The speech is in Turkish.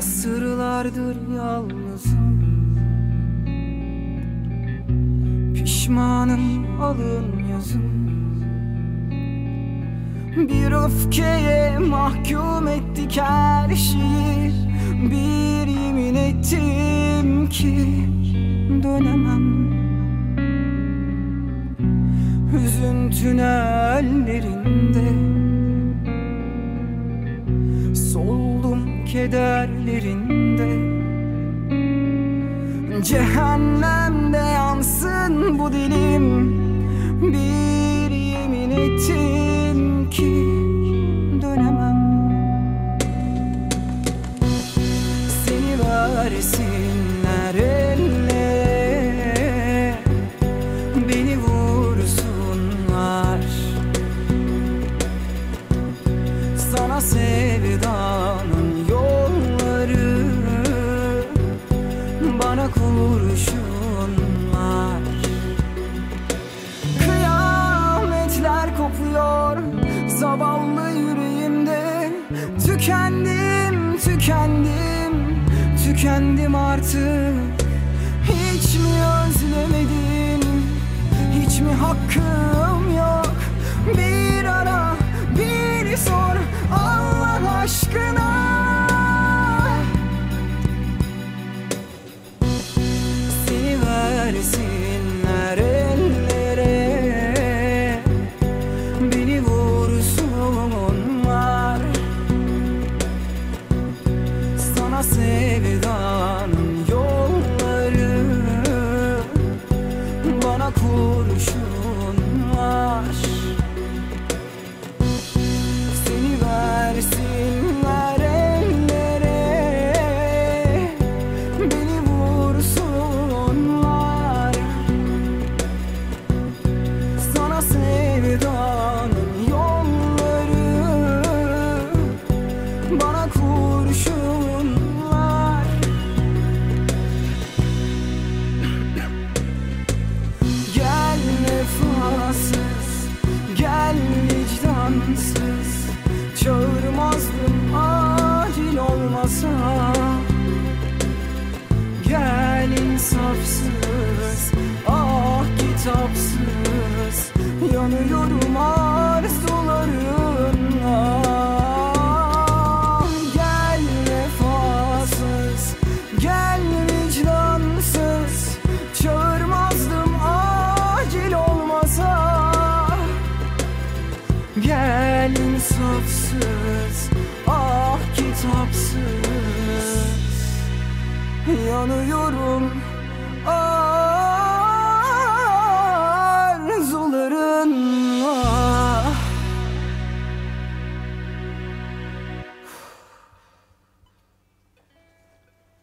Yıllardır yalnızım. Pişmanım alın yazım. Bir öfkeye mahkum ettik her şeyi. Bir yemin ettim ki dönemem. Hüzün tünellerinde kederlerinde. Cehennemde yansın bu dilim Bir yemin ettim ki dönemem. Seni versinler ellere Beni vursunlar. Sana sevdanın Zavallı yüreğimde Tükendim, tükendim Tükendim artık. Hiç mi özlemedin Hiç mi hakkım yok? Bir ara bir sor Allah aşkına. Seni versinler sevdanın yolları. Bana kurşunlar. Gel vefasız, gel vicdansız. Çağırmazdım acil olmasa. Gel insafsız, Yanıyorum arzularınla. Gel vefasız, gel vicdansız. Çağırmazdım acil olmasa. Gel insafsız,